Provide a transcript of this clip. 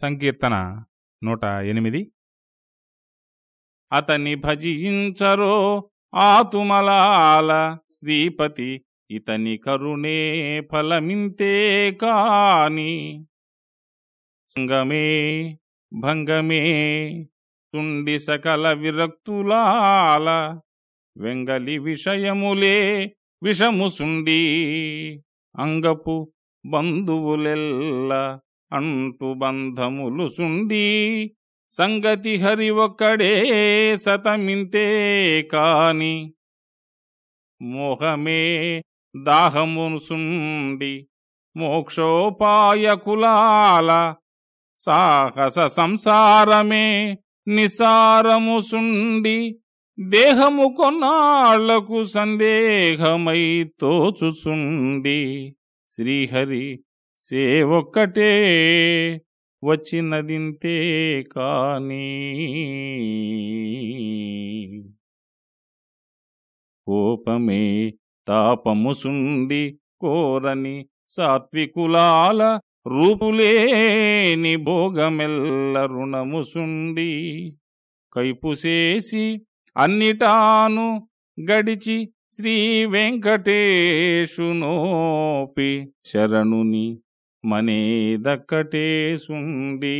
సంకీర్తన నూట ఎనిమిది. అతని భజించరో ఆతుమలాల శ్రీపతి ఇతని కరుణే ఫలమింతే కాని. సంగమే భంగమే తుండి సకల విరక్తులాల వెంగలి విషయములే విషముసుండి అంగపు బంధువులెల్ల అంటు బంధములు సుండి సంగతి హరి ఒక్కడే సతమింతే కాని. మోహమే దాహమును సుండి మోక్షోపాయకులాల సాహస సంసారమే నిసారము సుండి దేహము కొన్నాళ్ళకు సందేహమై తోచుచుండి శ్రీహరి సేవొక్కటే వచ్చినదింతే కానీ. కోపమే తాపముసుండి కోరని సాత్వికులాల రూపులేని భోగమెల్ల రుణముసుండి కైపుసేసి అన్నిటాను గడిచి శ్రీ వెంకటేశునోపి శరణుని మనీ దక్కటే సుండి